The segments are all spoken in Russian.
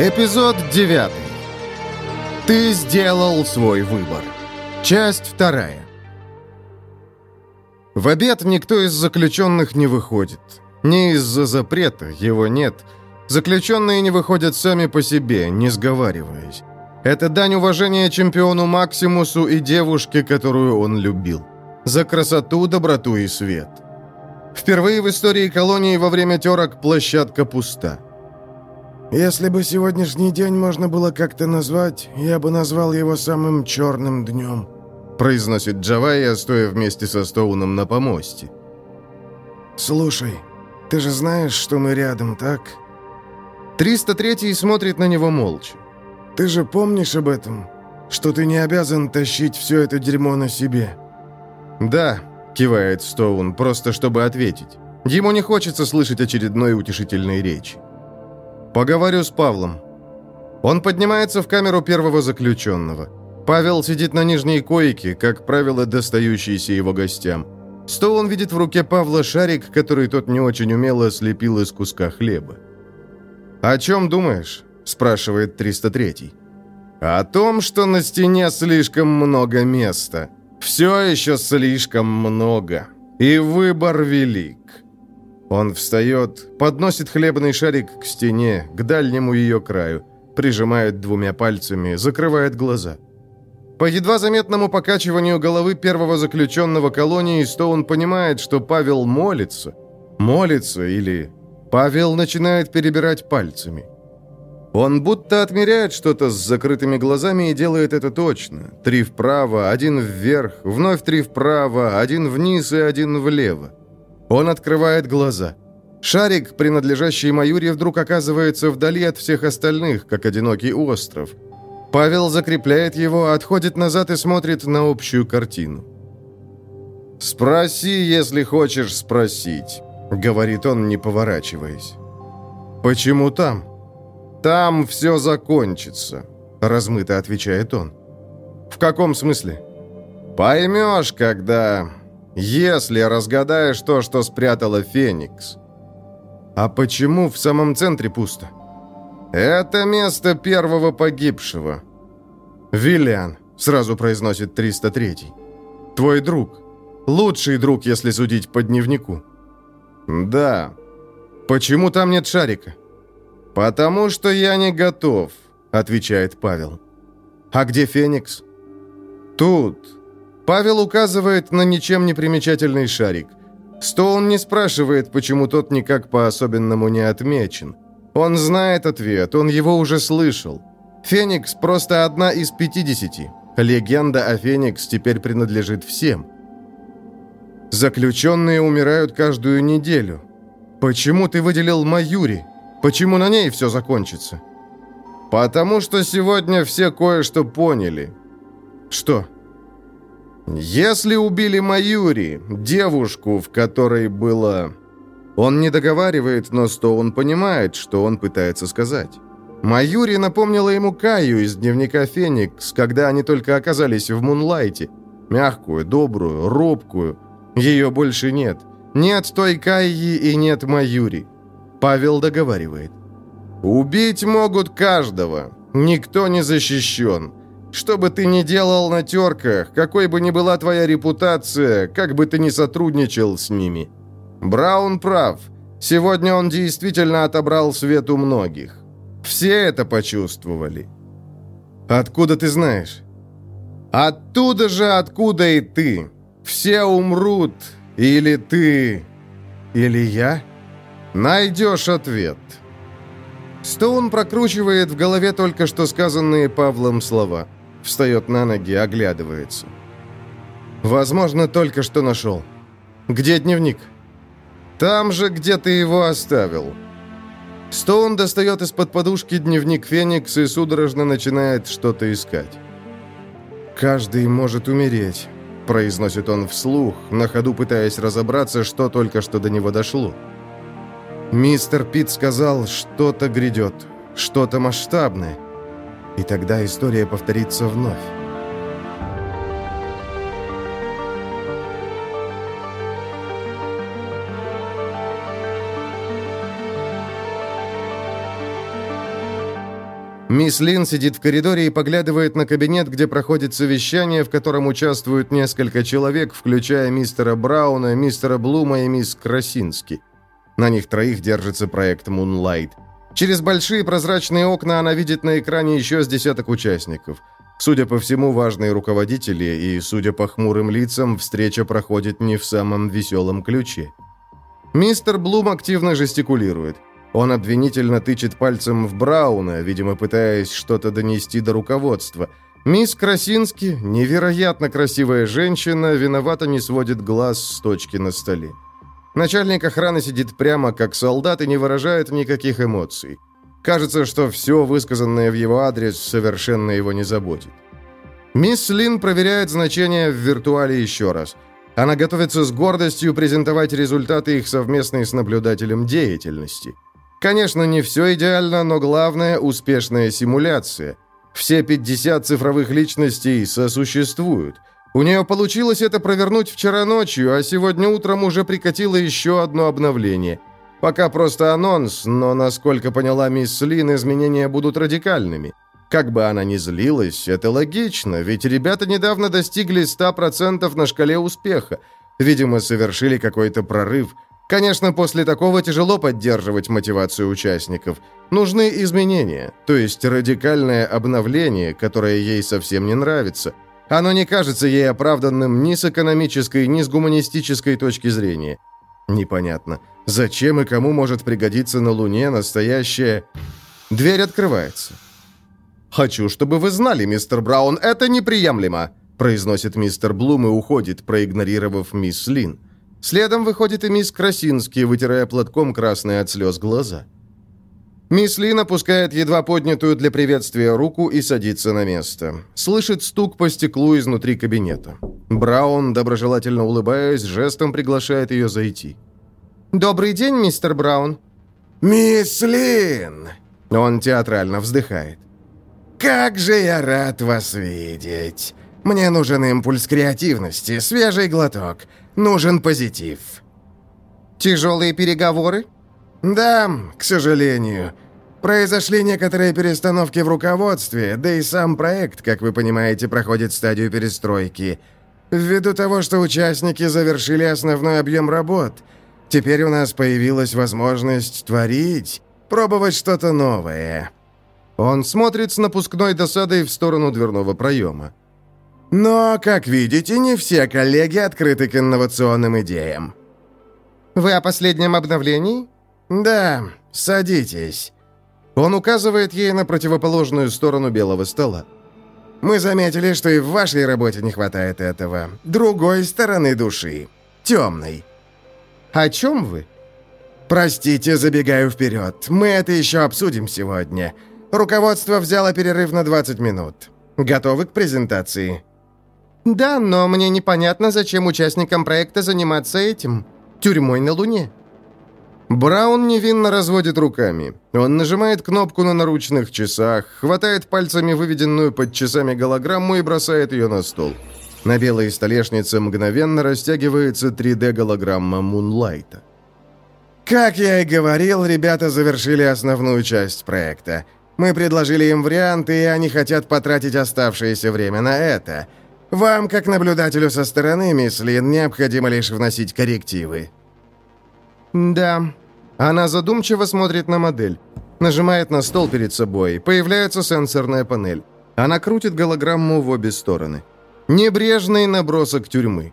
Эпизод 9. Ты сделал свой выбор. Часть вторая. В обед никто из заключенных не выходит. Не из-за запрета, его нет. Заключенные не выходят сами по себе, не сговариваясь. Это дань уважения чемпиону Максимусу и девушке, которую он любил. За красоту, доброту и свет. Впервые в истории колонии во время терок площадка пуста. Если бы сегодняшний день можно было как-то назвать, я бы назвал его самым черным днем», произносит Джавайя, стоя вместе со Стоуном на помосте. «Слушай, ты же знаешь, что мы рядом, так?» 303 смотрит на него молча. «Ты же помнишь об этом? Что ты не обязан тащить все это дерьмо на себе?» «Да», — кивает Стоун, просто чтобы ответить. Ему не хочется слышать очередной утешительной речи. «Поговорю с Павлом». Он поднимается в камеру первого заключенного. Павел сидит на нижней койке, как правило, достающийся его гостям. Стоун видит в руке Павла шарик, который тот не очень умело слепил из куска хлеба. «О чем думаешь?» – спрашивает 303-й. «О том, что на стене слишком много места. Все еще слишком много. И выбор велик. Он встает, подносит хлебный шарик к стене, к дальнему ее краю, прижимает двумя пальцами, закрывает глаза. По едва заметному покачиванию головы первого заключенного колонии Стоун понимает, что Павел молится. Молится или... Павел начинает перебирать пальцами. Он будто отмеряет что-то с закрытыми глазами и делает это точно. Три вправо, один вверх, вновь три вправо, один вниз и один влево. Он открывает глаза. Шарик, принадлежащий Маюре, вдруг оказывается вдали от всех остальных, как одинокий остров. Павел закрепляет его, отходит назад и смотрит на общую картину. «Спроси, если хочешь спросить», — говорит он, не поворачиваясь. «Почему там?» «Там все закончится», — размыто отвечает он. «В каком смысле?» «Поймешь, когда если разгадаешь то, что спрятала Феникс. А почему в самом центре пусто? Это место первого погибшего. Виллиан, сразу произносит 303. Твой друг. Лучший друг, если судить по дневнику. Да. Почему там нет шарика? Потому что я не готов, отвечает Павел. А где Феникс? Тут, Павел указывает на ничем не примечательный шарик. Стоун не спрашивает, почему тот никак по-особенному не отмечен. Он знает ответ, он его уже слышал. Феникс просто одна из 50. Легенда о Феникс теперь принадлежит всем. Заключенные умирают каждую неделю. Почему ты выделил Маюри? Почему на ней все закончится? Потому что сегодня все кое-что поняли. Что? «Если убили Маюри, девушку, в которой было...» Он не договаривает, но Стоун понимает, что он пытается сказать. Маюри напомнила ему Каю из дневника «Феникс», когда они только оказались в Мунлайте. Мягкую, добрую, робкую. Ее больше нет. Нет той Кайи и нет Маюри. Павел договаривает. «Убить могут каждого. Никто не защищен. Что бы ты ни делал на терках, какой бы ни была твоя репутация, как бы ты ни сотрудничал с ними. Браун прав. Сегодня он действительно отобрал свет у многих. Все это почувствовали. Откуда ты знаешь? Оттуда же, откуда и ты. Все умрут. Или ты, или я. Найдешь ответ. Стоун прокручивает в голове только что сказанные Павлом слова. Встает на ноги, оглядывается. Возможно, только что нашел. Где дневник? Там же, где ты его оставил. Стоун достает из-под подушки дневник Феникс и судорожно начинает что-то искать. «Каждый может умереть», — произносит он вслух, на ходу пытаясь разобраться, что только что до него дошло. Мистер Пит сказал, что-то грядет, что-то масштабное. И тогда история повторится вновь. Мисс Лин сидит в коридоре и поглядывает на кабинет, где проходит совещание, в котором участвуют несколько человек, включая мистера Брауна, мистера Блума и мисс Красински. На них троих держится проект Moonlight. Через большие прозрачные окна она видит на экране еще с десяток участников. Судя по всему, важные руководители, и, судя по хмурым лицам, встреча проходит не в самом веселом ключе. Мистер Блум активно жестикулирует. Он обвинительно тычет пальцем в Брауна, видимо, пытаясь что-то донести до руководства. Мисс Красински, невероятно красивая женщина, виновато не сводит глаз с точки на столе. Начальник охраны сидит прямо как солдат и не выражает никаких эмоций. Кажется, что все высказанное в его адрес совершенно его не заботит. Мисс Лин проверяет значение в виртуале еще раз. Она готовится с гордостью презентовать результаты их совместной с наблюдателем деятельности – Конечно, не все идеально, но главное – успешная симуляция. Все 50 цифровых личностей сосуществуют. У нее получилось это провернуть вчера ночью, а сегодня утром уже прикатило еще одно обновление. Пока просто анонс, но, насколько поняла мисс Лин, изменения будут радикальными. Как бы она ни злилась, это логично, ведь ребята недавно достигли 100% на шкале успеха. Видимо, совершили какой-то прорыв – Конечно, после такого тяжело поддерживать мотивацию участников. Нужны изменения, то есть радикальное обновление, которое ей совсем не нравится. Оно не кажется ей оправданным ни с экономической, ни с гуманистической точки зрения. Непонятно, зачем и кому может пригодиться на Луне настоящее... Дверь открывается. «Хочу, чтобы вы знали, мистер Браун, это неприемлемо», произносит мистер Блум и уходит, проигнорировав мисс Лин. Следом выходит и мисс Красинский, вытирая платком красные от слез глаза. Мисс Лин опускает едва поднятую для приветствия руку и садится на место. Слышит стук по стеклу изнутри кабинета. Браун, доброжелательно улыбаясь, жестом приглашает ее зайти. «Добрый день, мистер Браун». «Мисс Лин!» Он театрально вздыхает. «Как же я рад вас видеть! Мне нужен импульс креативности, свежий глоток. Нужен позитив». «Тяжелые переговоры?» «Да, к сожалению. Произошли некоторые перестановки в руководстве, да и сам проект, как вы понимаете, проходит стадию перестройки. Ввиду того, что участники завершили основной объем работ, теперь у нас появилась возможность творить, пробовать что-то новое». Он смотрит с напускной досадой в сторону дверного проема. Но, как видите, не все коллеги открыты к инновационным идеям. Вы о последнем обновлении? Да, садитесь. Он указывает ей на противоположную сторону белого стола. Мы заметили, что и в вашей работе не хватает этого. Другой стороны души. Темной. О чем вы? Простите, забегаю вперед. Мы это еще обсудим сегодня. Руководство взяло перерыв на 20 минут. Готовы к презентации? «Да, но мне непонятно, зачем участникам проекта заниматься этим. Тюрьмой на Луне». Браун невинно разводит руками. Он нажимает кнопку на наручных часах, хватает пальцами выведенную под часами голограмму и бросает ее на стол. На белой столешнице мгновенно растягивается 3D-голограмма Мунлайта. «Как я и говорил, ребята завершили основную часть проекта. Мы предложили им варианты, и они хотят потратить оставшееся время на это. Вам, как наблюдателю со стороны, мисс Лин, необходимо лишь вносить коррективы». «Да». Она задумчиво смотрит на модель. Нажимает на стол перед собой. Появляется сенсорная панель. Она крутит голограмму в обе стороны. Небрежный набросок тюрьмы.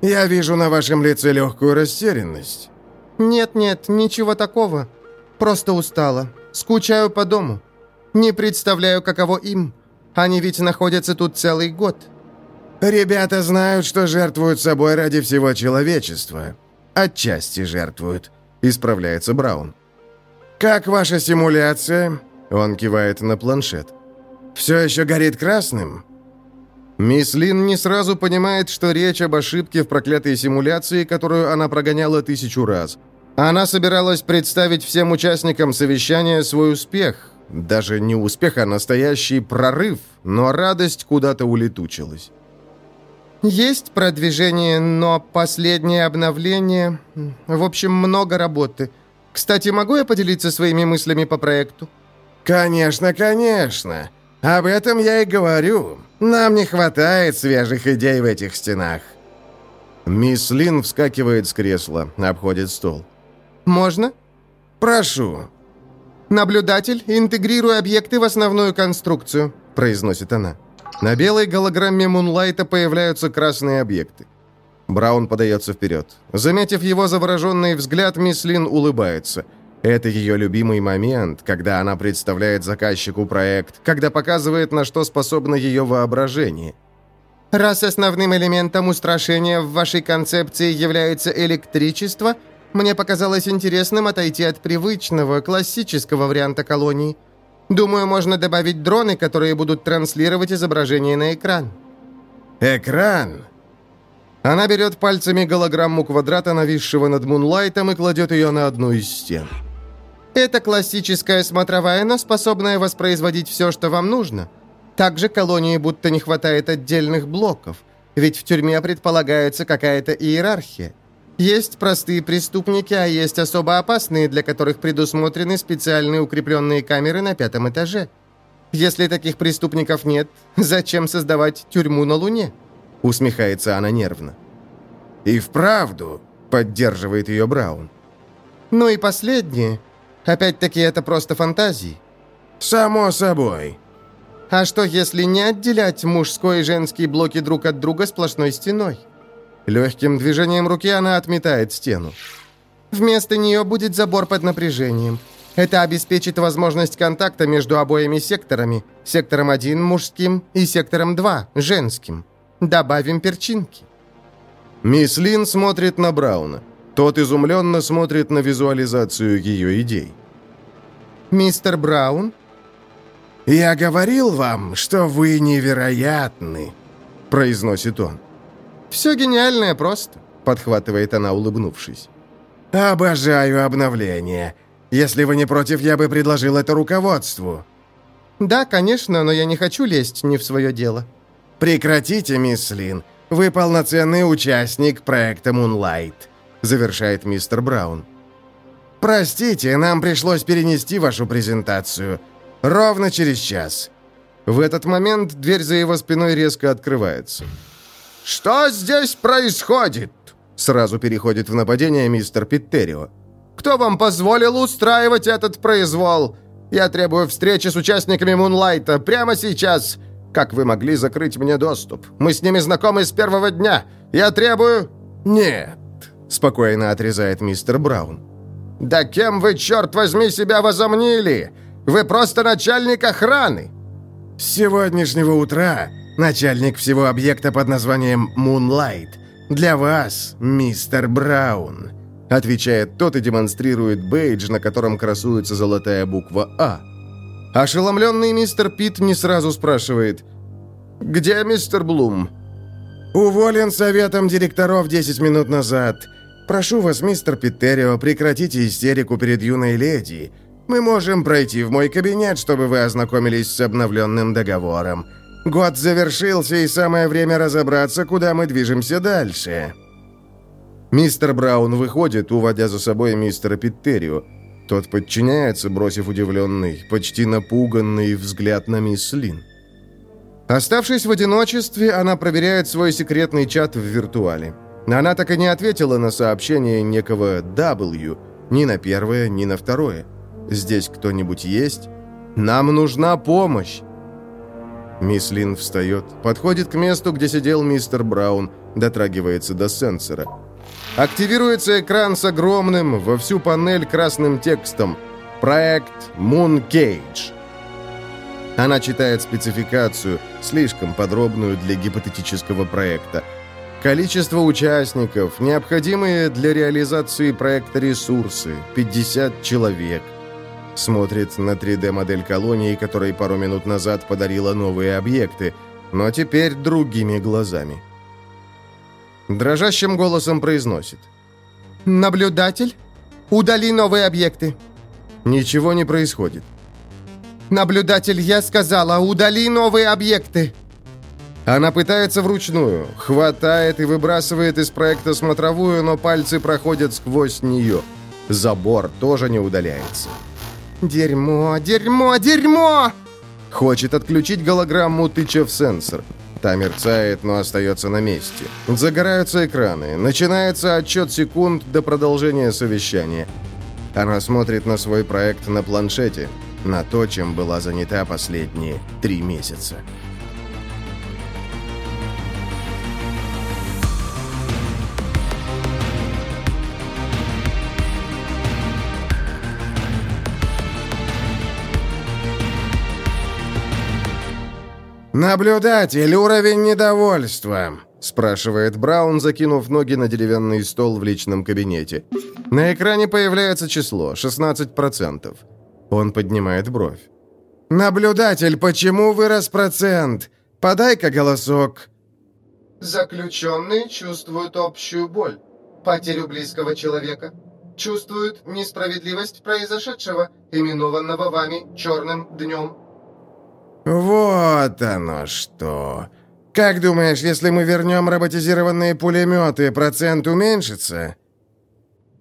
«Я вижу на вашем лице легкую растерянность». «Нет-нет, ничего такого. Просто устала. Скучаю по дому. Не представляю, каково им. Они ведь находятся тут целый год». «Ребята знают, что жертвуют собой ради всего человечества. Отчасти жертвуют», — исправляется Браун. «Как ваша симуляция?» — он кивает на планшет. «Все еще горит красным?» Мисс Лин не сразу понимает, что речь об ошибке в проклятой симуляции, которую она прогоняла тысячу раз. Она собиралась представить всем участникам совещания свой успех. Даже не успех, а настоящий прорыв, но радость куда-то улетучилась. Есть продвижение, но последнее обновление... В общем, много работы. Кстати, могу я поделиться своими мыслями по проекту? «Конечно, конечно. Об этом я и говорю. Нам не хватает свежих идей в этих стенах». Мисс Лин вскакивает с кресла, обходит стол. «Можно?» «Прошу». «Наблюдатель, интегрируй объекты в основную конструкцию», — произносит она. На белой голограмме Мунлайта появляются красные объекты. Браун подается вперед. Заметив его завороженный взгляд, мисс Лин улыбается. Это ее любимый момент, когда она представляет заказчику проект, когда показывает, на что способно ее воображение. «Раз основным элементом устрашения в вашей концепции является электричество, мне показалось интересным отойти от привычного, классического варианта колонии. Думаю, можно добавить дроны, которые будут транслировать изображение на экран». «Экран?» Она берет пальцами голограмму квадрата, нависшего над Мунлайтом, и кладет ее на одну из стен. «Это классическая смотровая, но способная воспроизводить все, что вам нужно. Также колонии будто не хватает отдельных блоков, ведь в тюрьме предполагается какая-то иерархия. Есть простые преступники, а есть особо опасные, для которых предусмотрены специальные укрепленные камеры на пятом этаже. Если таких преступников нет, зачем создавать тюрьму на Луне?» Усмехается она нервно. «И вправду», — поддерживает ее Браун. «Ну и последнее. Опять-таки это просто фантазии». «Само собой». «А что, если не отделять мужской и женский блоки друг от друга сплошной стеной?» Легким движением руки она отметает стену. «Вместо нее будет забор под напряжением. Это обеспечит возможность контакта между обоими секторами, сектором 1 мужским и сектором 2 женским. Добавим перчинки». Мисс Лин смотрит на Брауна. Тот изумленно смотрит на визуализацию ее идей. «Мистер Браун?» «Я говорил вам, что вы невероятны», — произносит он. «Все гениальное просто», — подхватывает она, улыбнувшись. «Обожаю обновление. Если вы не против, я бы предложил это руководству». «Да, конечно, но я не хочу лезть не в свое дело». «Прекратите, мисс Лин. Вы полноценный участник проекта Moonlight», — завершает мистер Браун. «Простите, нам пришлось перенести вашу презентацию. Ровно через час». В этот момент дверь за его спиной резко открывается. «Что здесь происходит?» Сразу переходит в нападение мистер Питтерио. «Кто вам позволил устраивать этот произвол? Я требую встречи с участниками Мунлайта прямо сейчас. Как вы могли закрыть мне доступ? Мы с ними знакомы с первого дня. Я требую...» «Нет», — спокойно отрезает мистер Браун. «Да кем вы, черт возьми, себя возомнили? Вы просто начальник охраны!» «С сегодняшнего утра начальник всего объекта под названием Moonlight. Для вас, мистер Браун», — отвечает тот и демонстрирует бейдж, на котором красуется золотая буква «А». Ошеломленный мистер Пит не сразу спрашивает «Где мистер Блум?» «Уволен советом директоров 10 минут назад. Прошу вас, мистер Питтерио, прекратите истерику перед юной леди. Мы можем пройти в мой кабинет, чтобы вы ознакомились с обновленным договором. Год завершился, и самое время разобраться, куда мы движемся дальше». Мистер Браун выходит, уводя за собой мистера Питтерио. Тот подчиняется, бросив удивленный, почти напуганный взгляд на мисс Лин. Оставшись в одиночестве, она проверяет свой секретный чат в виртуале. Она так и не ответила на сообщение некого W, ни на первое, ни на второе. «Здесь кто-нибудь есть? Нам нужна помощь!» Мисс Лин встает, подходит к месту, где сидел мистер Браун, дотрагивается до сенсора. Активируется экран с огромным во всю панель красным текстом «Проект Moon Cage». Она читает спецификацию, слишком подробную для гипотетического проекта. Количество участников, необходимые для реализации проекта ресурсы – 50 человек. Смотрит на 3D-модель колонии, которой пару минут назад подарила новые объекты, но теперь другими глазами. Дрожащим голосом произносит. «Наблюдатель, удали новые объекты». Ничего не происходит. «Наблюдатель, я сказала, удали новые объекты!» Она пытается вручную, хватает и выбрасывает из проекта смотровую, но пальцы проходят сквозь нее. Забор тоже не удаляется. Дерьмо, дерьмо, дерьмо! Хочет отключить голограмму, тыча в сенсор. Та мерцает, но остается на месте. Загораются экраны. Начинается отчет секунд до продолжения совещания. Она смотрит на свой проект на планшете, на то, чем была занята последние три месяца. «Наблюдатель, уровень недовольства», — спрашивает Браун, закинув ноги на деревянный стол в личном кабинете. На экране появляется число — 16%. Он поднимает бровь. «Наблюдатель, почему вырос процент? Подай-ка голосок». Заключенные чувствуют общую боль, потерю близкого человека, чувствуют несправедливость произошедшего, именованного вами «черным днем». «Вот оно что! Как думаешь, если мы вернем роботизированные пулеметы, процент уменьшится?»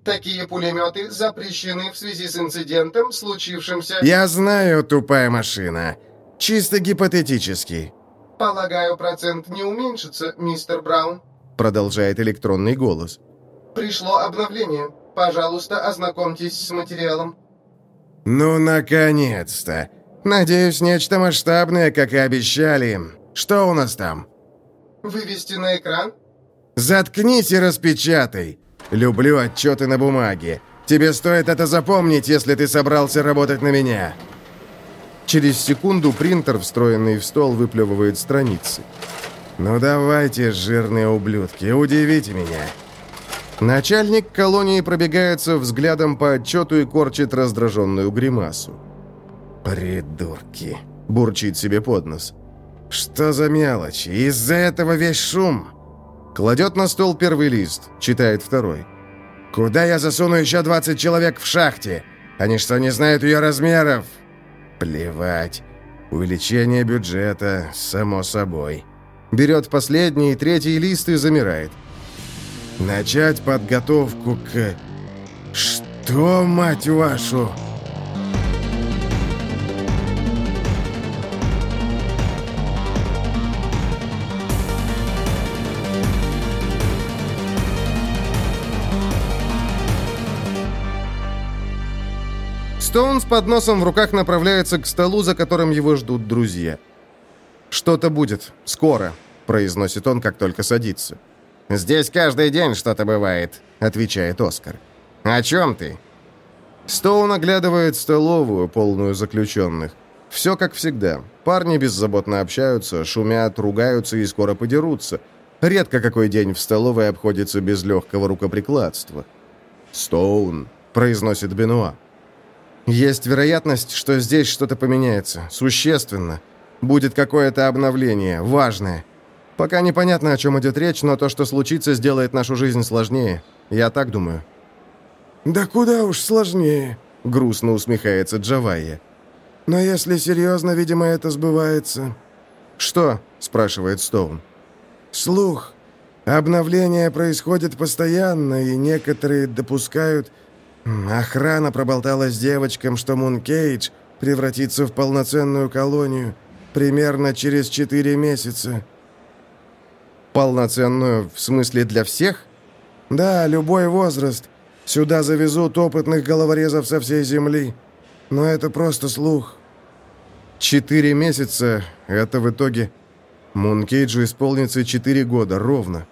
Такие пулеметы запрещены в связи с инцидентом, случившимся... «Я знаю, тупая машина. Чисто гипотетически». «Полагаю, процент не уменьшится, мистер Браун», продолжает электронный голос. «Пришло обновление. Пожалуйста, ознакомьтесь с материалом». «Ну, наконец-то! Надеюсь, нечто масштабное, как и обещали. Что у нас там?» «Вывести на экран?» «Заткнись и распечатай. Люблю отчеты на бумаге. Тебе стоит это запомнить, если ты собрался работать на меня». Через секунду принтер, встроенный в стол, выплевывает страницы. «Ну давайте, жирные ублюдки, удивите меня». Начальник колонии пробегается взглядом по отчету и корчит раздраженную гримасу. «Придурки!» – бурчит себе под нос. «Что за мелочи? Из-за этого весь шум!» Кладет на стол первый лист, читает второй. «Куда я засуну еще 20 человек в шахте? Они что, не знают ее размеров?» «Плевать. Увеличение бюджета, само собой». Берет последний, третий лист и замирает. «Начать подготовку к...» «Что, мать вашу?» Стоун с подносом в руках направляется к столу, за которым его ждут друзья. «Что-то будет. Скоро», — произносит он, как только садится. «Здесь каждый день что-то бывает», — отвечает Оскар. «О чем ты?» Стоун оглядывает столовую, полную заключенных. Все как всегда. Парни беззаботно общаются, шумят, ругаются и скоро подерутся. Редко какой день в столовой обходится без легкого рукоприкладства. «Стоун», — произносит Бенуа. Есть вероятность, что здесь что-то поменяется. Существенно. Будет какое-то обновление, важное. Пока непонятно, о чем идет речь, но то, что случится, сделает нашу жизнь сложнее. Я так думаю. «Да куда уж сложнее», — грустно усмехается Джавайя. «Но если серьезно, видимо, это сбывается». «Что?» — спрашивает Стоун. «Слух. Обновление происходит постоянно, и некоторые допускают, Охрана проболталась девочкам, что Мункейдж превратится в полноценную колонию примерно через четыре месяца. Полноценную в смысле для всех? Да, любой возраст. Сюда завезут опытных головорезов со всей земли. Но это просто слух. Четыре месяца — это в итоге... Мункейджу исполнится четыре года, ровно.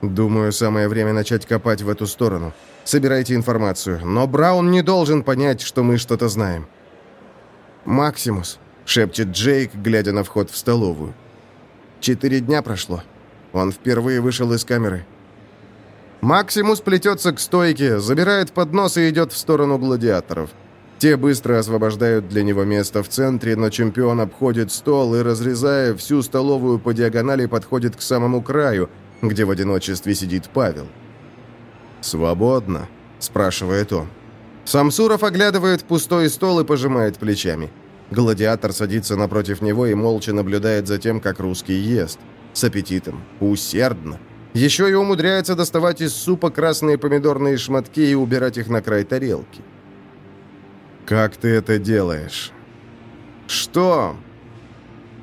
Думаю, самое время начать копать в эту сторону. Собирайте информацию. Но Браун не должен понять, что мы что-то знаем. «Максимус», — шепчет Джейк, глядя на вход в столовую. «Четыре дня прошло. Он впервые вышел из камеры». Максимус плетется к стойке, забирает поднос и идет в сторону гладиаторов. Те быстро освобождают для него место в центре, но чемпион обходит стол и, разрезая всю столовую по диагонали, подходит к самому краю, где в одиночестве сидит Павел. «Свободно?» – спрашивает он. Самсуров оглядывает пустой стол и пожимает плечами. Гладиатор садится напротив него и молча наблюдает за тем, как русский ест. С аппетитом. Усердно. Еще и умудряется доставать из супа красные помидорные шматки и убирать их на край тарелки. Как ты это делаешь? Что?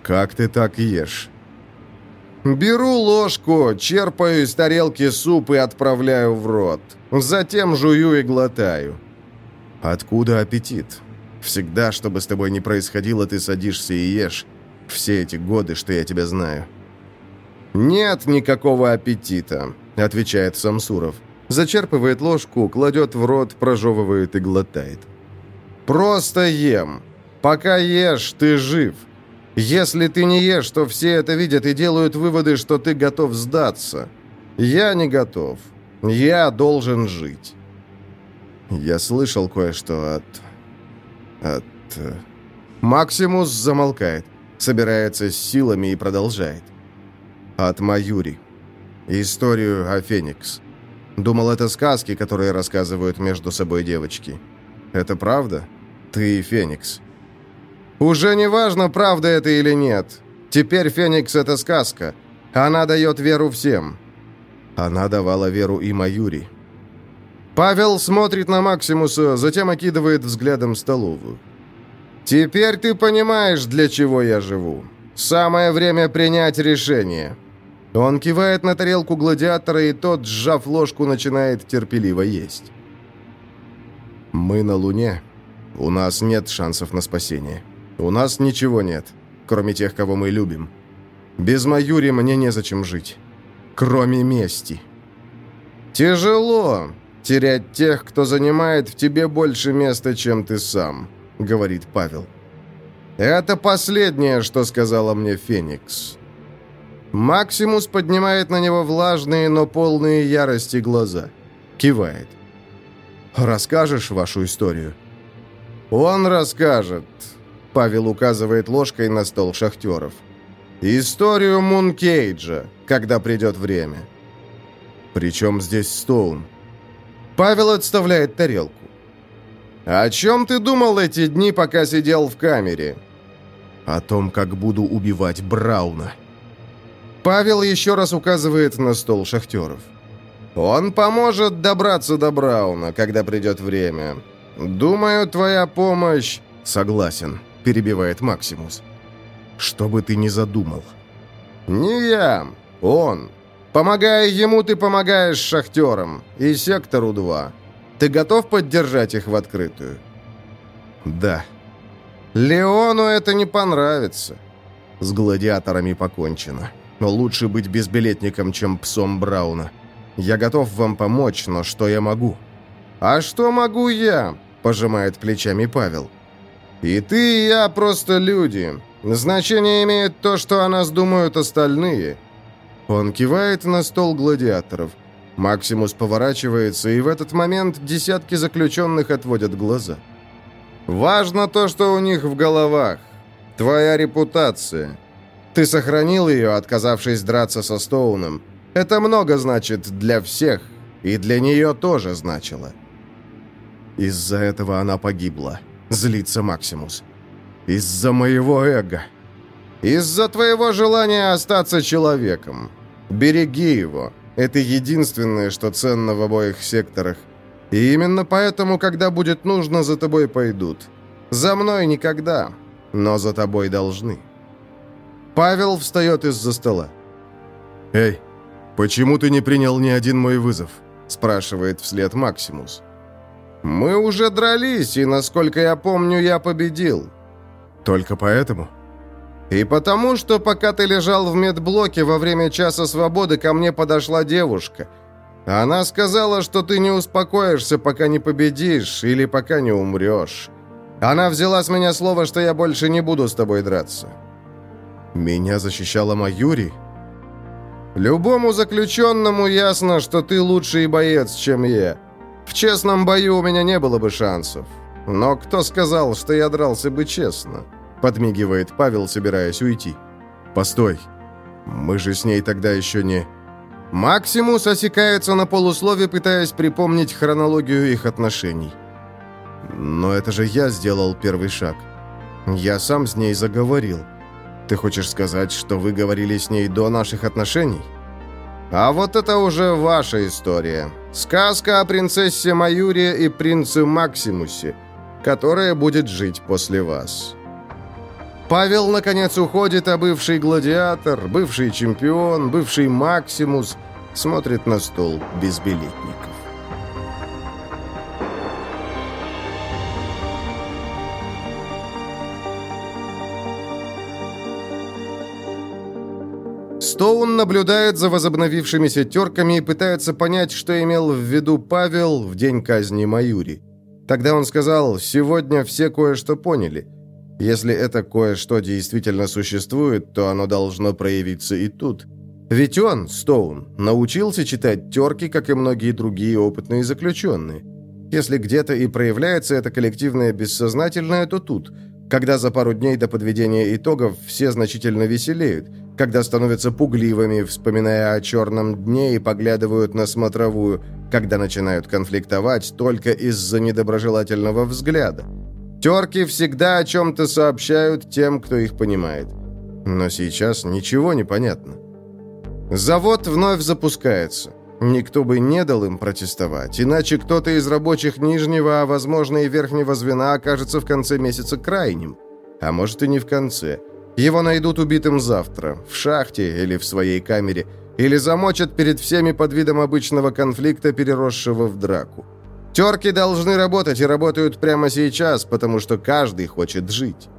Как ты так ешь? Беру ложку, черпаю из тарелки суп и отправляю в рот. Затем жую и глотаю. Откуда аппетит? Всегда, что бы с тобой ни происходило, ты садишься и ешь. Все эти годы, что я тебя знаю. «Нет никакого аппетита», — отвечает Самсуров. Зачерпывает ложку, кладет в рот, прожевывает и глотает. «Просто ем. Пока ешь, ты жив. Если ты не ешь, то все это видят и делают выводы, что ты готов сдаться. Я не готов. Я должен жить». Я слышал кое-что от... от... Э, Максимус замолкает, собирается с силами и продолжает. От Маюри. Историю о Феникс. Думал, это сказки, которые рассказывают между собой девочки. Это правда? Ты Феникс. Уже не важно, правда это или нет. Теперь Феникс — это сказка. Она дает веру всем. Она давала веру и Маюри. Павел смотрит на Максимуса, затем окидывает взглядом столовую. «Теперь ты понимаешь, для чего я живу. Самое время принять решение». Он кивает на тарелку гладиатора, и тот, сжав ложку, начинает терпеливо есть. «Мы на Луне. У нас нет шансов на спасение. У нас ничего нет, кроме тех, кого мы любим. Без Маюри мне незачем жить. Кроме мести». «Тяжело терять тех, кто занимает в тебе больше места, чем ты сам», — говорит Павел. «Это последнее, что сказала мне Феникс». Максимус поднимает на него влажные, но полные ярости глаза. Кивает. «Расскажешь вашу историю?» «Он расскажет», — Павел указывает ложкой на стол шахтеров. «Историю Мункейджа, когда придет время». «Причем здесь Стоун?» Павел отставляет тарелку. «О чем ты думал эти дни, пока сидел в камере?» «О том, как буду убивать Брауна». Павел еще раз указывает на стол шахтеров. «Он поможет добраться до Брауна, когда придет время. Думаю, твоя помощь...» «Согласен», — перебивает Максимус. «Что бы ты ни задумал». «Не я, он. Помогая ему, ты помогаешь шахтерам и сектору 2. Ты готов поддержать их в открытую?» «Да». «Леону это не понравится». С гладиаторами покончено но лучше быть безбилетником, чем псом Брауна. Я готов вам помочь, но что я могу?» «А что могу я?» – пожимает плечами Павел. «И ты, и я просто люди. Значение имеет то, что о нас думают остальные». Он кивает на стол гладиаторов. Максимус поворачивается, и в этот момент десятки заключенных отводят глаза. «Важно то, что у них в головах. Твоя репутация. Ты сохранил ее, отказавшись драться со Стоуном. Это много значит для всех, и для нее тоже значило. Из-за этого она погибла. Злится Максимус. Из-за моего эго. Из-за твоего желания остаться человеком. Береги его. Это единственное, что ценно в обоих секторах. И именно поэтому, когда будет нужно, за тобой пойдут. За мной никогда, но за тобой должны. Павел встает из-за стола. «Эй, почему ты не принял ни один мой вызов?» спрашивает вслед Максимус. «Мы уже дрались, и, насколько я помню, я победил». «Только поэтому?» «И потому, что пока ты лежал в медблоке во время часа свободы, ко мне подошла девушка. Она сказала, что ты не успокоишься, пока не победишь или пока не умрешь. Она взяла с меня слово, что я больше не буду с тобой драться. Меня защищала Маюри? Любому заключенному ясно, что ты лучший боец, чем я. В честном бою у меня не было бы шансов. Но кто сказал, что я дрался бы честно? Подмигивает Павел, собираясь уйти. Постой. Мы же с ней тогда еще не... Максимус осекается на полуслове, пытаясь припомнить хронологию их отношений. Но это же я сделал первый шаг. Я сам с ней заговорил. Ты хочешь сказать, что вы говорили с ней до наших отношений? А вот это уже ваша история. Сказка о принцессе Маюре и принце Максимусе. которое будет жить после вас. Павел, наконец, уходит, а бывший гладиатор, бывший чемпион, бывший Максимус смотрит на стол безбилетников. Стоун наблюдает за возобновившимися терками и пытается понять, что имел в виду Павел в день казни Маюри. Тогда он сказал, «Сегодня все кое-что поняли». Если это кое-что действительно существует, то оно должно проявиться и тут. Ведь он, Стоун, научился читать терки, как и многие другие опытные заключенные. Если где-то и проявляется это коллективное бессознательное, то тут, когда за пару дней до подведения итогов все значительно веселеют – когда становятся пугливыми, вспоминая о черном дне и поглядывают на смотровую, когда начинают конфликтовать только из-за недоброжелательного взгляда. Терки всегда о чем-то сообщают тем, кто их понимает. Но сейчас ничего не понятно. Завод вновь запускается. Никто бы не дал им протестовать, иначе кто-то из рабочих нижнего, а возможно и верхнего звена окажется в конце месяца крайним. А может и не в конце – его найдут убитым завтра, в шахте или в своей камере, или замочат перед всеми под видом обычного конфликта, переросшего в драку. Терки должны работать и работают прямо сейчас, потому что каждый хочет жить.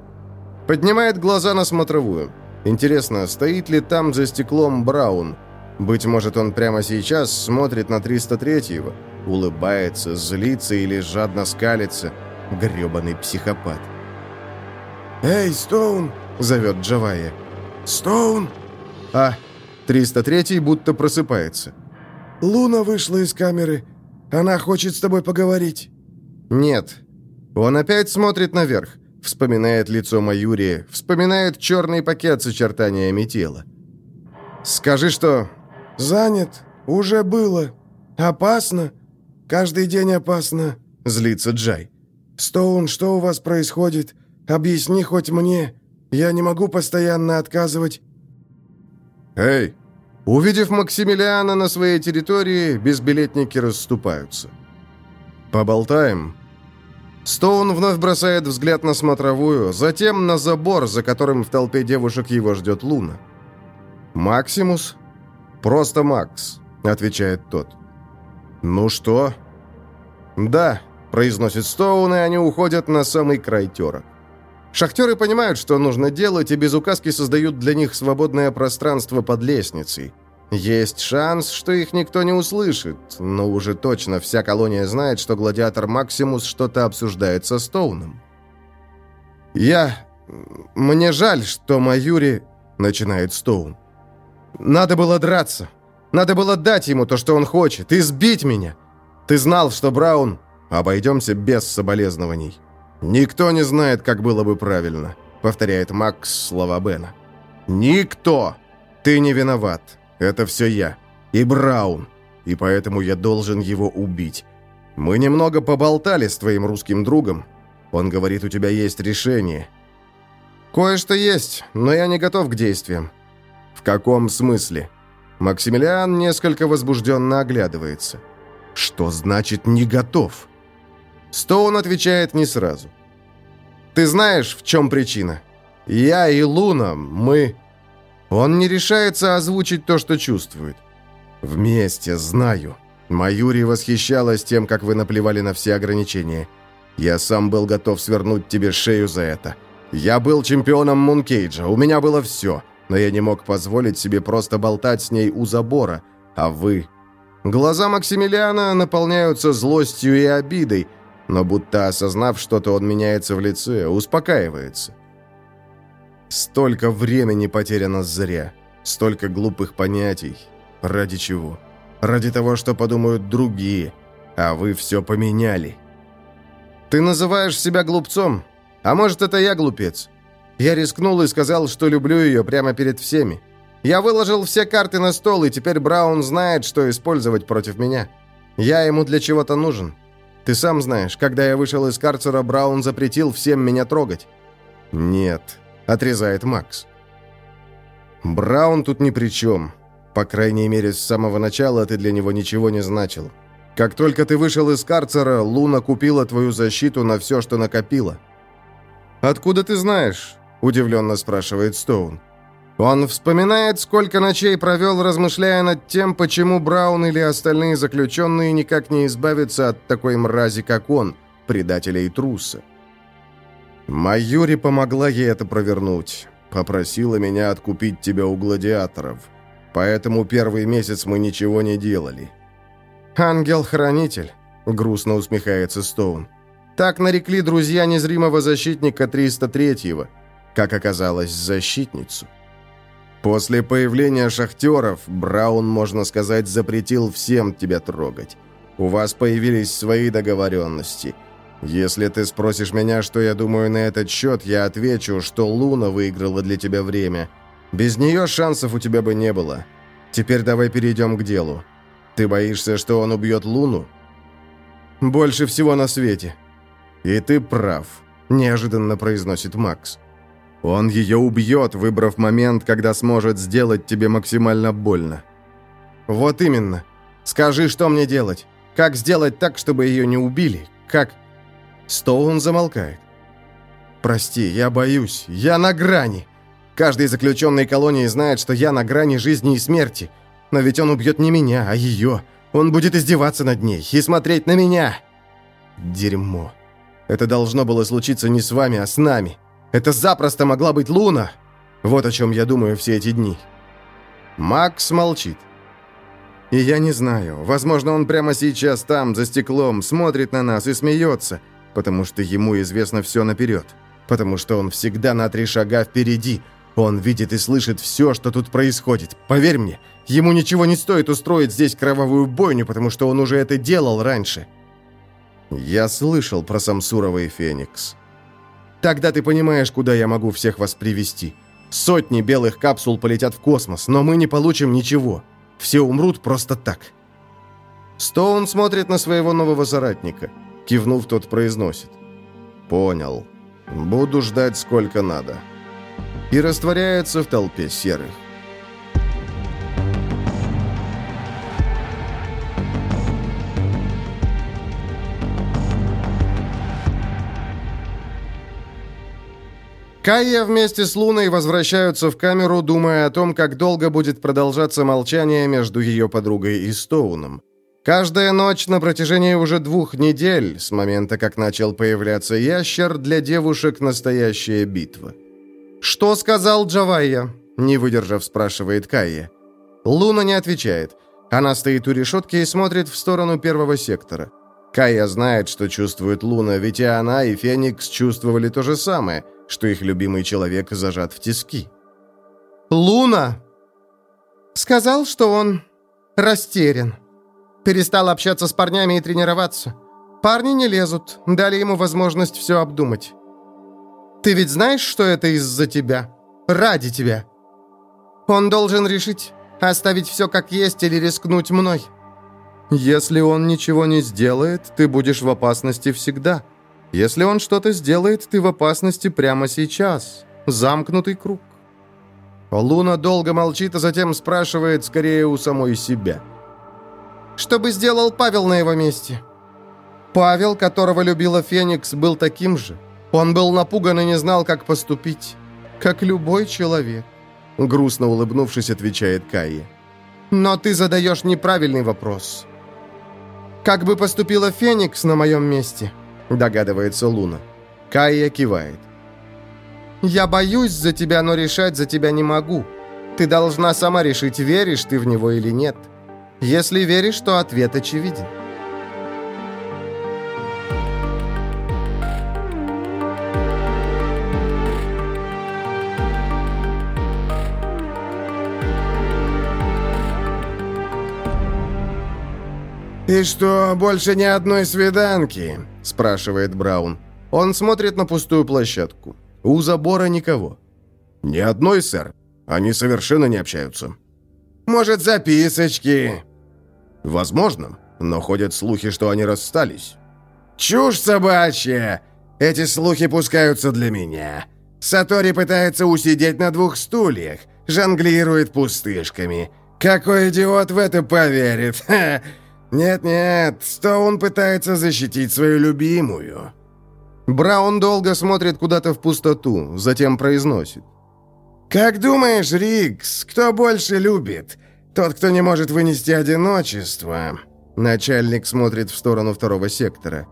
Поднимает глаза на смотровую. Интересно, стоит ли там за стеклом Браун? Быть может, он прямо сейчас смотрит на 303-го, улыбается, злится или жадно скалится. Гребаный психопат. «Эй, Стоун!» — зовет Джавайя. «Стоун!» А, 303-й будто просыпается. «Луна вышла из камеры. Она хочет с тобой поговорить». «Нет». Он опять смотрит наверх, вспоминает лицо Маюрии, вспоминает черный пакет с очертаниями тела. «Скажи, что...» «Занят. Уже было. Опасно. Каждый день опасно», — злится Джай. «Стоун, что у вас происходит? Объясни хоть мне. Я не могу постоянно отказывать». «Эй!» Увидев Максимилиана на своей территории, безбилетники расступаются. «Поболтаем?» Стоун вновь бросает взгляд на смотровую, затем на забор, за которым в толпе девушек его ждет Луна. «Максимус?» «Просто Макс», — отвечает тот. «Ну что?» «Да», — произносит Стоун, и они уходят на самый край терок. Шахтеры понимают, что нужно делать, и без указки создают для них свободное пространство под лестницей. Есть шанс, что их никто не услышит, но уже точно вся колония знает, что гладиатор Максимус что-то обсуждает со Стоуном. «Я... Мне жаль, что Маюри...» — начинает Стоун. «Надо было драться. Надо было дать ему то, что он хочет, и сбить меня. Ты знал, что Браун... Обойдемся без соболезнований». «Никто не знает, как было бы правильно», — повторяет Макс слова Бена. «Никто! Ты не виноват. Это все я. И Браун. И поэтому я должен его убить. Мы немного поболтали с твоим русским другом. Он говорит, у тебя есть решение». «Кое-что есть, но я не готов к действиям». «В каком смысле?» Максимилиан несколько возбужденно оглядывается. «Что значит «не готов»?» Стоун отвечает не сразу. «Ты знаешь, в чем причина? Я и Луна, мы...» Он не решается озвучить то, что чувствует. «Вместе, знаю. Маюри восхищалась тем, как вы наплевали на все ограничения. Я сам был готов свернуть тебе шею за это. Я был чемпионом Мункейджа, у меня было все, но я не мог позволить себе просто болтать с ней у забора, а вы...» Глаза Максимилиана наполняются злостью и обидой, но будто осознав что-то, он меняется в лице, успокаивается. Столько времени потеряно зря, столько глупых понятий. Ради чего? Ради того, что подумают другие, а вы все поменяли. Ты называешь себя глупцом? А может, это я глупец? Я рискнул и сказал, что люблю ее прямо перед всеми. Я выложил все карты на стол, и теперь Браун знает, что использовать против меня. Я ему для чего-то нужен. Ты сам знаешь, когда я вышел из карцера, Браун запретил всем меня трогать». «Нет», — отрезает Макс. «Браун тут ни при чем. По крайней мере, с самого начала ты для него ничего не значил. Как только ты вышел из карцера, Луна купила твою защиту на все, что накопила. «Откуда ты знаешь?» – удивленно спрашивает Стоун. Он вспоминает, сколько ночей провел, размышляя над тем, почему Браун или остальные заключенные никак не избавятся от такой мрази, как он, предателя и труса. Майюри помогла ей это провернуть. Попросила меня откупить тебя у гладиаторов. Поэтому первый месяц мы ничего не делали. «Ангел-хранитель», — грустно усмехается Стоун. «Так нарекли друзья незримого защитника 303-го, как оказалось, защитницу». После появления шахтеров Браун, можно сказать, запретил всем тебя трогать. У вас появились свои договоренности. Если ты спросишь меня, что я думаю на этот счет, я отвечу, что Луна выиграла для тебя время. Без нее шансов у тебя бы не было. Теперь давай перейдем к делу. Ты боишься, что он убьет Луну? Больше всего на свете. И ты прав, неожиданно произносит Макс. Он ее убьет, выбрав момент, когда сможет сделать тебе максимально больно. Вот именно. Скажи, что мне делать? Как сделать так, чтобы ее не убили? Как... Стоун замолкает. «Прости, я боюсь. Я на грани. Каждый заключенный колонии знает, что я на грани жизни и смерти. Но ведь он убьет не меня, а ее. Он будет издеваться над ней и смотреть на меня. Дерьмо. Это должно было случиться не с вами, а с нами. Это запросто могла быть Луна. Вот о чем я думаю все эти дни. Макс молчит. И я не знаю. Возможно, он прямо сейчас там, за стеклом, смотрит на нас и смеется, потому что ему известно все наперед. Потому что он всегда на три шага впереди. Он видит и слышит все, что тут происходит. Поверь мне, Ему ничего не стоит устроить здесь кровавую бойню, потому что он уже это делал раньше. Я слышал про Самсурова и Феникс. Тогда ты понимаешь, куда я могу всех вас привести. Сотни белых капсул полетят в космос, но мы не получим ничего. Все умрут просто так. Стоун смотрит на своего нового соратника. Кивнув, тот произносит. «Понял. Буду ждать сколько надо». И растворяется в толпе серых. Кайя вместе с Луной возвращаются в камеру, думая о том, как долго будет продолжаться молчание между ее подругой и Стоуном. Каждая ночь на протяжении уже двух недель, с момента, как начал появляться ящер, для девушек настоящая битва. «Что сказал Джавайя?» – не выдержав, спрашивает Кайя. Луна не отвечает. Она стоит у решетки и смотрит в сторону первого сектора. Кайя знает, что чувствует Луна, ведь и она, и Феникс чувствовали то же самое – что их любимый человек зажат в тиски. «Луна!» «Сказал, что он растерян. Перестал общаться с парнями и тренироваться. Парни не лезут, дали ему возможность все обдумать. Ты ведь знаешь, что это из-за тебя? Ради тебя. Он должен решить, оставить все как есть или рискнуть мной. Если он ничего не сделает, ты будешь в опасности всегда». Если он что-то сделает, ты в опасности прямо сейчас. Замкнутый круг. Луна долго молчит, а затем спрашивает скорее у самой себя. «Что бы сделал Павел на его месте?» Павел, которого любила Феникс, был таким же. Он был напуган и не знал, как поступить. Как любой человек. Грустно улыбнувшись, отвечает Кайя. «Но ты задаешь неправильный вопрос. Как бы поступила Феникс на моем месте?» Догадывается Луна. Кайя кивает. «Я боюсь за тебя, но решать за тебя не могу. Ты должна сама решить, веришь ты в него или нет. Если веришь, то ответ очевиден». «И что, больше ни одной свиданки?» – спрашивает Браун. Он смотрит на пустую площадку. У забора никого. «Ни одной, сэр. Они совершенно не общаются». «Может, записочки?» «Возможно, но ходят слухи, что они расстались». «Чушь собачья! Эти слухи пускаются для меня. Сатори пытается усидеть на двух стульях, жонглирует пустышками. Какой идиот в это поверит? Ха! Нет-нет, Стоун пытается защитить свою любимую». Браун долго смотрит куда-то в пустоту, затем произносит. «Как думаешь, Рикс, кто больше любит? Тот, кто не может вынести одиночество?» Начальник смотрит в сторону второго сектора.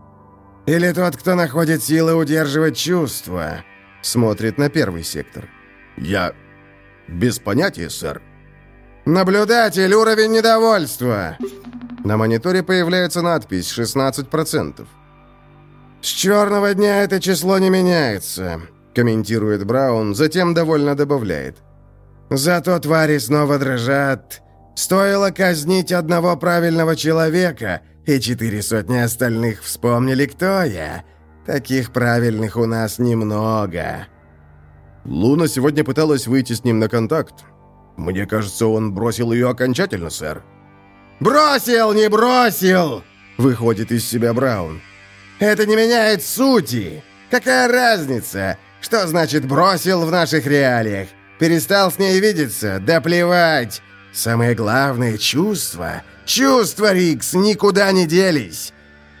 «Или тот, кто находит силы удерживать чувства?» Смотрит на первый сектор. «Я... без понятия, сэр». «Наблюдатель, уровень недовольства!» На мониторе появляется надпись «16%». «С черного дня это число не меняется», — комментирует Браун, затем довольно добавляет. «Зато твари снова дрожат. Стоило казнить одного правильного человека, и четыре сотни остальных вспомнили, кто я. Таких правильных у нас немного». Луна сегодня пыталась выйти с ним на контакт. Мне кажется, он бросил ее окончательно, сэр. «Бросил, не бросил!» — выходит из себя Браун. «Это не меняет сути. Какая разница? Что значит «бросил» в наших реалиях? Перестал с ней видеться? Да плевать! Самое главное — чувства. Чувства, Рикс, никуда не делись.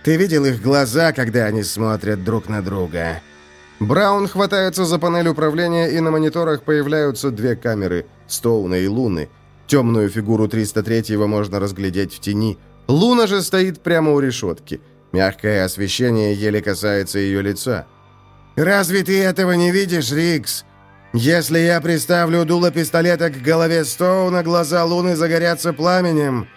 Ты видел их глаза, когда они смотрят друг на друга?» Браун хватается за панель управления, и на мониторах появляются две камеры — Стоуна и Луны. Темную фигуру 303-го можно разглядеть в тени. Луна же стоит прямо у решетки. Мягкое освещение еле касается ее лица. «Разве ты этого не видишь, Рикс? Если я приставлю дуло пистолета к голове Стоуна, глаза Луны загорятся пламенем.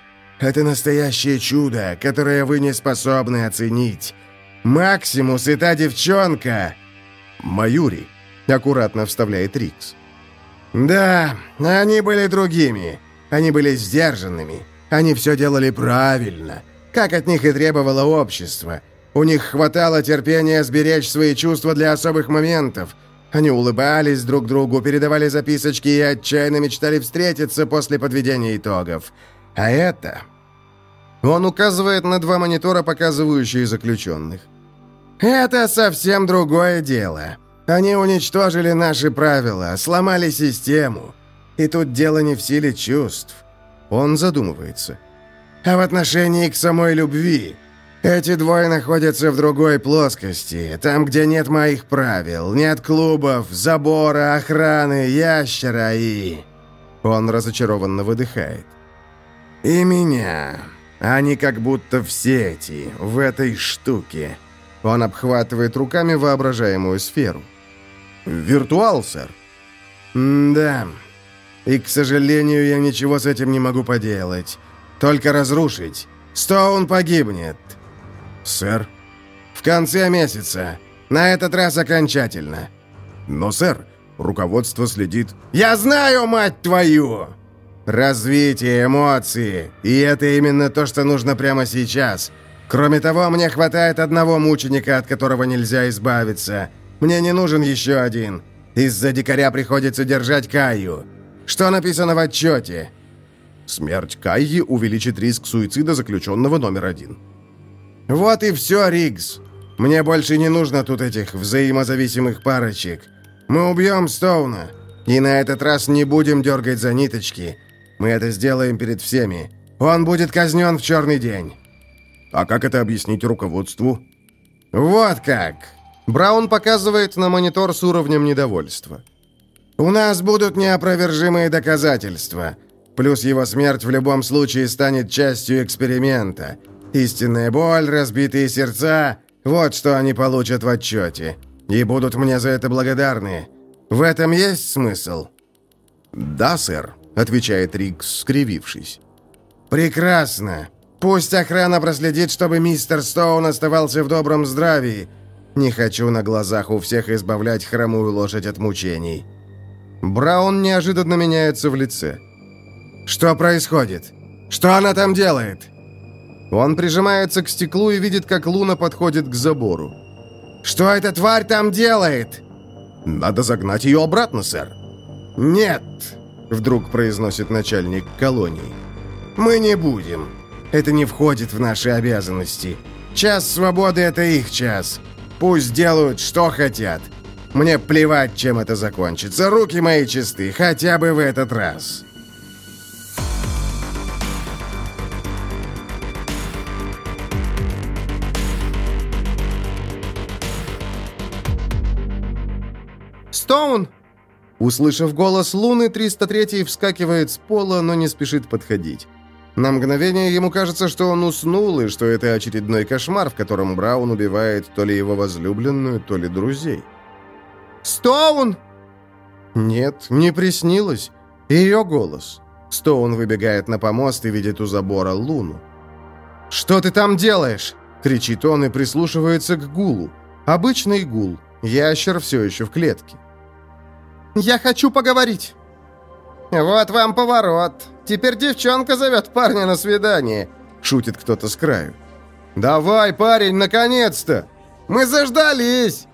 Это настоящее чудо, которое вы не способны оценить. Максимус и та девчонка...» «Маюри», — аккуратно вставляет Рикс. «Да, они были другими. Они были сдержанными. Они все делали правильно, как от них и требовало общество. У них хватало терпения сберечь свои чувства для особых моментов». Они улыбались друг другу, передавали записочки и отчаянно мечтали встретиться после подведения итогов. А это... Он указывает на два монитора, показывающие заключенных. «Это совсем другое дело. Они уничтожили наши правила, сломали систему. И тут дело не в силе чувств». Он задумывается. «А в отношении к самой любви...» Эти двое находятся в другой плоскости, там, где нет моих правил, нет клубов, забора, охраны, ящера и...» Он разочарованно выдыхает. «И меня. Они как будто в сети, в этой штуке». Он обхватывает руками воображаемую сферу. «Виртуал, сэр?» «Да. И, к сожалению, я ничего с этим не могу поделать. Только разрушить. Стоун погибнет. «Сэр?» «В конце месяца. На этот раз окончательно». «Но, сэр, руководство следит...» «Я знаю, мать твою!» «Развитие, эмоции. И это именно то, что нужно прямо сейчас. Кроме того, мне хватает одного мученика, от которого нельзя избавиться. Мне не нужен еще один. Из-за дикаря приходится держать Каю. Что написано в отчете?» «Смерть Кайи увеличит риск суицида заключенного номер один». «Вот и все, Риггс. Мне больше не нужно тут этих взаимозависимых парочек. Мы убьем Стоуна. И на этот раз не будем дергать за ниточки. Мы это сделаем перед всеми. Он будет казнен в черный день». «А как это объяснить руководству?» «Вот как!» Браун показывает на монитор с уровнем недовольства. «У нас будут неопровержимые доказательства. Плюс его смерть в любом случае станет частью эксперимента. Истинная боль, разбитые сердца – вот что они получат в отчете. И будут мне за это благодарны. В этом есть смысл?» «Да, сэр», – отвечает Рикс, скривившись. «Прекрасно. Пусть охрана проследит, чтобы мистер Стоун оставался в добром здравии. Не хочу на глазах у всех избавлять хромую лошадь от мучений». Браун неожиданно меняется в лице. «Что происходит? Что она там делает?» Он прижимается к стеклу и видит, как Луна подходит к забору. «Что эта тварь там делает?» «Надо загнать ее обратно, сэр». «Нет», — вдруг произносит начальник колонии. «Мы не будем. Это не входит в наши обязанности. Час свободы — это их час. Пусть делают, что хотят. Мне плевать, чем это закончится. Руки мои чисты, хотя бы в этот раз. «Стоун!» Услышав голос Луны, 303, вскакивает с пола, но не спешит подходить. На мгновение ему кажется, что он уснул, и что это очередной кошмар, в котором Браун убивает то ли его возлюбленную, то ли друзей. «Стоун!» Нет, не приснилось. Ее голос. Стоун выбегает на помост и видит у забора Луну. «Что ты там делаешь?» — кричит он и прислушивается к гулу. Обычный гул. Ящер все еще в клетке. «Я хочу поговорить!» «Вот вам поворот. Теперь девчонка зовет парня на свидание», — шутит кто-то с краю. «Давай, парень, наконец-то! Мы заждались!»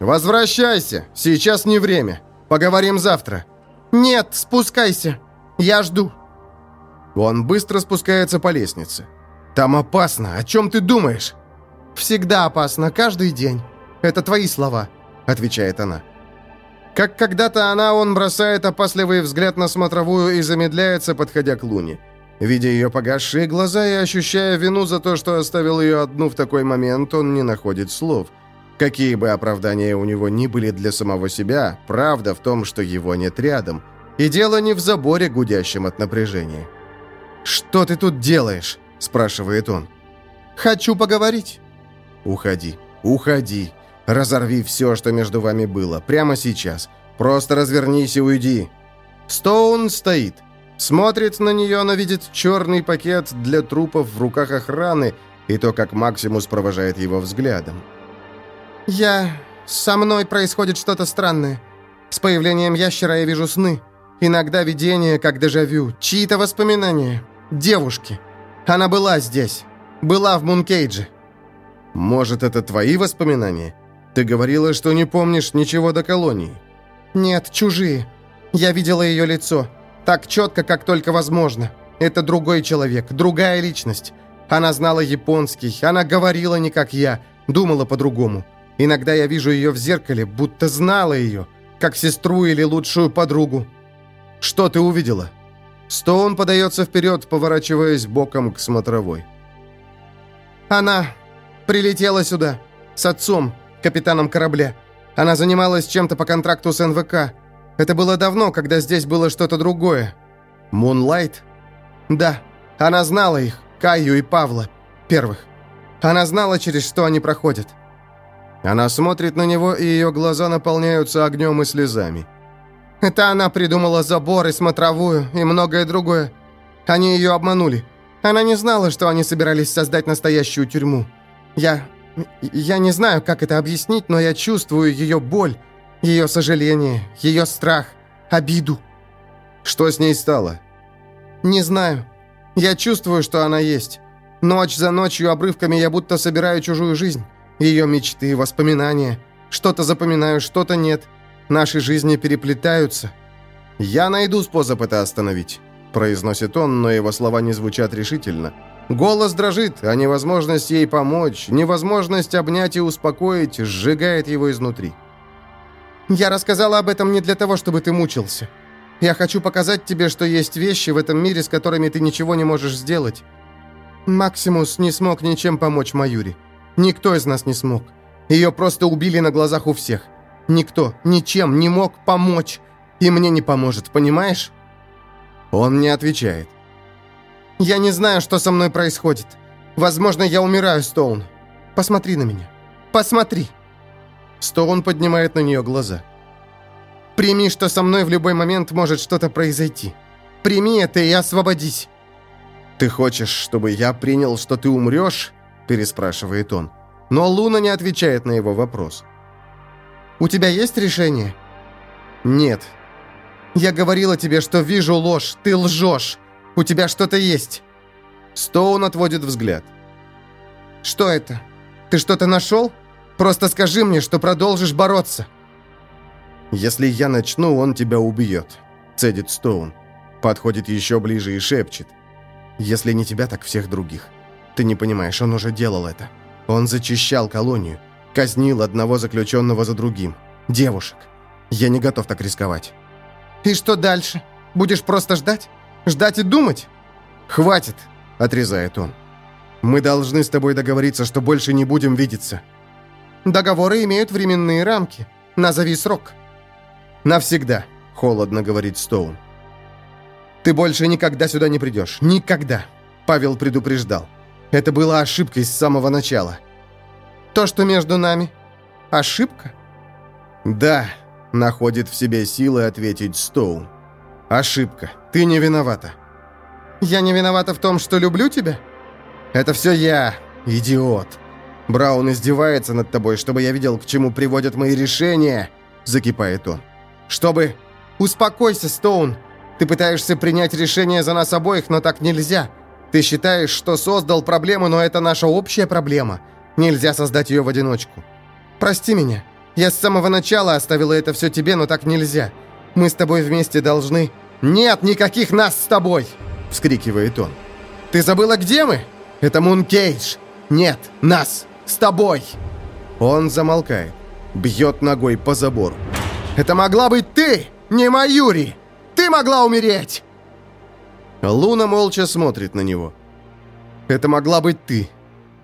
«Возвращайся, сейчас не время. Поговорим завтра». «Нет, спускайся. Я жду». Он быстро спускается по лестнице. «Там опасно. О чем ты думаешь?» «Всегда опасно, каждый день. Это твои слова», — отвечает она. Как когда-то она, он бросает опасливый взгляд на смотровую и замедляется, подходя к Луне. Видя ее погасшие глаза и ощущая вину за то, что оставил ее одну в такой момент, он не находит слов. Какие бы оправдания у него ни были для самого себя, правда в том, что его нет рядом. И дело не в заборе, гудящем от напряжения. «Что ты тут делаешь?» – спрашивает он. «Хочу поговорить». «Уходи, уходи. Разорви все, что между вами было, прямо сейчас. Просто развернись и уйди». Стоун стоит. Смотрит на нее, но видит черный пакет для трупов в руках охраны и то, как Максимус провожает его взглядом. «Я... со мной происходит что-то странное. С появлением ящера я вижу сны. Иногда видения, как дежавю, чьи-то воспоминания. Девушки. Она была здесь. Была в Мункейдже». «Может, это твои воспоминания? Ты говорила, что не помнишь ничего до колонии». «Нет, чужие. Я видела ее лицо. Так четко, как только возможно. Это другой человек, другая личность. Она знала японский, она говорила не как я, думала по-другому. Иногда я вижу ее в зеркале, будто знала ее, как сестру или лучшую подругу. Что ты увидела?» Стоун подается вперед, поворачиваясь боком к смотровой. «Она прилетела сюда с отцом, капитаном корабля. Она занималась чем-то по контракту с НВК. Это было давно, когда здесь было что-то другое. Мунлайт? Да, она знала их, Каю и Павла, первых. Она знала, через что они проходят. Она смотрит на него, и ее глаза наполняются огнем и слезами. Это она придумала забор и смотровую, и многое другое. Они ее обманули. Она не знала, что они собирались создать настоящую тюрьму. Я... я не знаю, как это объяснить, но я чувствую ее боль, ее сожаление, ее страх, обиду. Что с ней стало? Не знаю. Я чувствую, что она есть. Ночь за ночью обрывками я будто собираю чужую жизнь. Ее мечты, воспоминания. Что-то запоминаю, что-то нет. Наши жизни переплетаются. Я найду способ это остановить, произносит он, но его слова не звучат решительно. Голос дрожит, а невозможность ей помочь, невозможность обнять и успокоить сжигает его изнутри. «Я рассказала об этом не для того, чтобы ты мучился. Я хочу показать тебе, что есть вещи в этом мире, с которыми ты ничего не можешь сделать. Максимус не смог ничем помочь Маюре. Никто из нас не смог. Ее просто убили на глазах у всех. Никто ничем не мог помочь. И мне не поможет, понимаешь?» Он не отвечает. «Я не знаю, что со мной происходит. Возможно, я умираю, Стоун. Посмотри на меня. Посмотри!» Стоун поднимает на нее глаза. «Прими, что со мной в любой момент может что-то произойти. Прими это и освободись!» «Ты хочешь, чтобы я принял, что ты умрешь?» переспрашивает он. Но Луна не отвечает на его вопрос. «У тебя есть решение?» «Нет». «Я говорила тебе, что вижу ложь. Ты лжешь. У тебя что-то есть». Стоун отводит взгляд. «Что это? Ты что-то нашел? Просто скажи мне, что продолжишь бороться». «Если я начну, он тебя убьет», — цедит Стоун. Подходит еще ближе и шепчет. «Если не тебя, так всех других. Ты не понимаешь, он уже делал это. Он зачищал колонию, казнил одного заключенного за другим. Девушек. Я не готов так рисковать». «И что дальше? Будешь просто ждать? Ждать и думать?» «Хватит!» — отрезает он. «Мы должны с тобой договориться, что больше не будем видеться». «Договоры имеют временные рамки. Назови срок». «Навсегда», — холодно говорит Стоун. «Ты больше никогда сюда не придешь. Никогда!» Павел предупреждал. «Это была ошибкой с самого начала». «То, что между нами, ошибка?» «Да», — находит в себе силы ответить Стоун. «Ошибка. Ты не виновата». «Я не виновата в том, что люблю тебя?» «Это все я, идиот. Браун издевается над тобой, чтобы я видел, к чему приводят мои решения», — закипает он. «Чтобы...» «Успокойся, Стоун. Ты пытаешься принять решение за нас обоих, но так нельзя. Ты считаешь, что создал проблему, но это наша общая проблема. Нельзя создать ее в одиночку. Прости меня. Я с самого начала оставила это все тебе, но так нельзя. Мы с тобой вместе должны...» «Нет никаких нас с тобой!» — вскрикивает он. «Ты забыла, где мы? Это Мункейдж. Нет, нас! С тобой!» Он замолкает, бьет ногой по забору. «Это могла быть ты, не Маюри! Ты могла умереть!» Луна молча смотрит на него. «Это могла быть ты.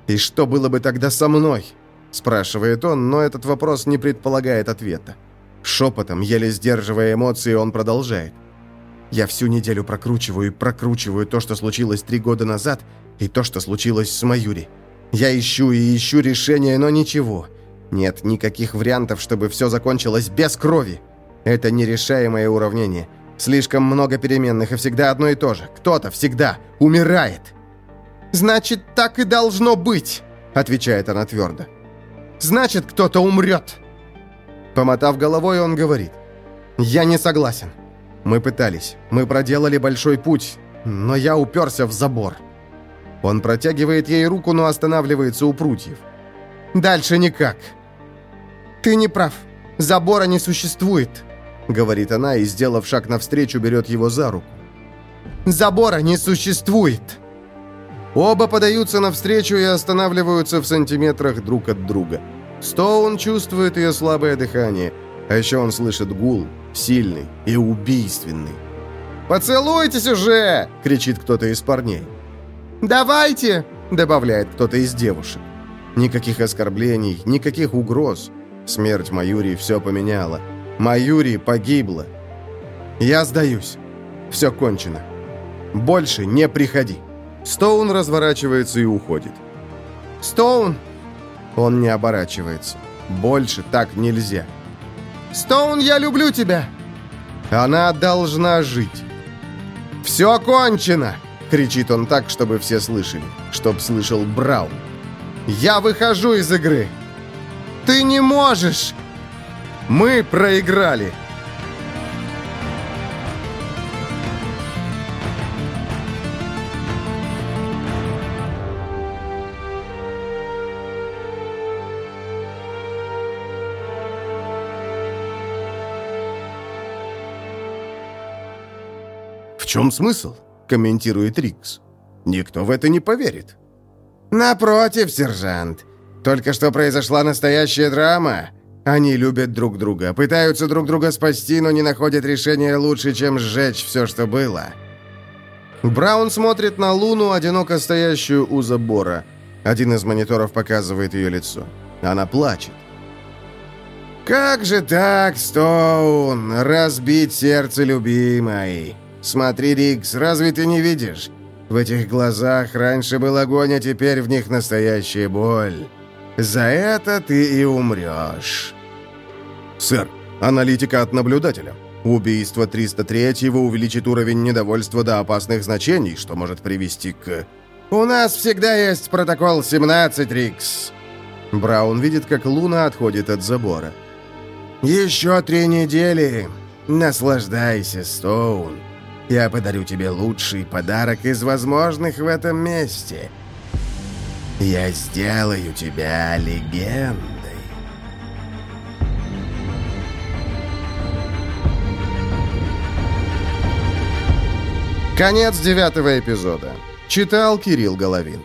И что было бы тогда со мной?» Спрашивает он, но этот вопрос не предполагает ответа. Шепотом, еле сдерживая эмоции, он продолжает. «Я всю неделю прокручиваю и прокручиваю то, что случилось три года назад, и то, что случилось с Маюри. Я ищу и ищу решения, но ничего. Нет никаких вариантов, чтобы все закончилось без крови. Это нерешаемое уравнение. Слишком много переменных, и всегда одно и то же. Кто-то всегда умирает. «Значит, так и должно быть», — отвечает она твердо. «Значит, кто-то умрет». Помотав головой, он говорит. «Я не согласен. Мы пытались. Мы проделали большой путь, но я уперся в забор». Он протягивает ей руку, но останавливается у прутьев. «Дальше никак». «Ты не прав. Забора не существует», — говорит она и, сделав шаг навстречу, берет его за руку. «Забора не существует!» Оба подаются навстречу и останавливаются в сантиметрах друг от друга. Стоун чувствует ее слабое дыхание, а еще он слышит гул, сильный и убийственный. «Поцелуйтесь уже!» — кричит кто-то из парней. «Давайте!» — добавляет кто-то из девушек. Никаких оскорблений, никаких угроз. Смерть Маюри все поменяла. Маюри погибла. Я сдаюсь. Все кончено. Больше не приходи. Стоун разворачивается и уходит. «Стоун!» Он не оборачивается. Больше так нельзя. «Стоун, я люблю тебя!» Она должна жить. «Все кончено!» Кричит он так, чтобы все слышали. Чтоб слышал Браун. «Я выхожу из игры!» «Ты не можешь!» «Мы проиграли!» Чем смысл? комментирует Рикс. «Никто в это не поверит». «Напротив, сержант. Только что произошла настоящая драма. Они любят друг друга, пытаются друг друга спасти, но не находят решения лучше, чем сжечь все, что было». Браун смотрит на Луну, одиноко стоящую у забора. Один из мониторов показывает ее лицо. Она плачет. «Как же так, Стоун? Разбить сердце любимой!» «Смотри, Рикс, разве ты не видишь? В этих глазах раньше был огонь, а теперь в них настоящая боль. За это ты и умрешь». «Сэр, аналитика от наблюдателя. Убийство 303-го увеличит уровень недовольства до опасных значений, что может привести к...» «У нас всегда есть протокол 17, Рикс». Браун видит, как Луна отходит от забора. «Еще три недели. Наслаждайся, Стоун». Я подарю тебе лучший подарок из возможных в этом месте. Я сделаю тебя легендой. Конец девятого эпизода. Читал Кирилл Головин.